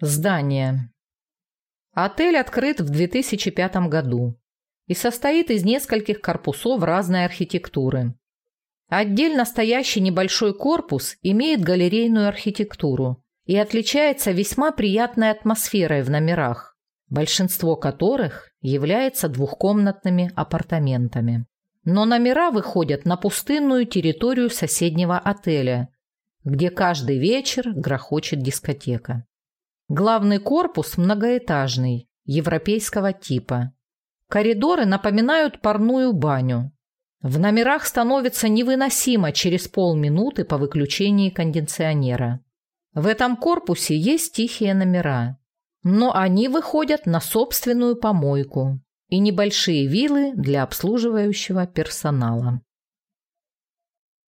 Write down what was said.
Здание. Отель открыт в 2005 году и состоит из нескольких корпусов разной архитектуры. Отдельно стоящий небольшой корпус имеет галерейную архитектуру и отличается весьма приятной атмосферой в номерах, большинство которых является двухкомнатными апартаментами. Но номера выходят на пустынную территорию соседнего отеля, где каждый вечер грохочет дискотека. Главный корпус многоэтажный, европейского типа. Коридоры напоминают парную баню. В номерах становится невыносимо через полминуты по выключении кондиционера. В этом корпусе есть тихие номера, но они выходят на собственную помойку и небольшие виллы для обслуживающего персонала.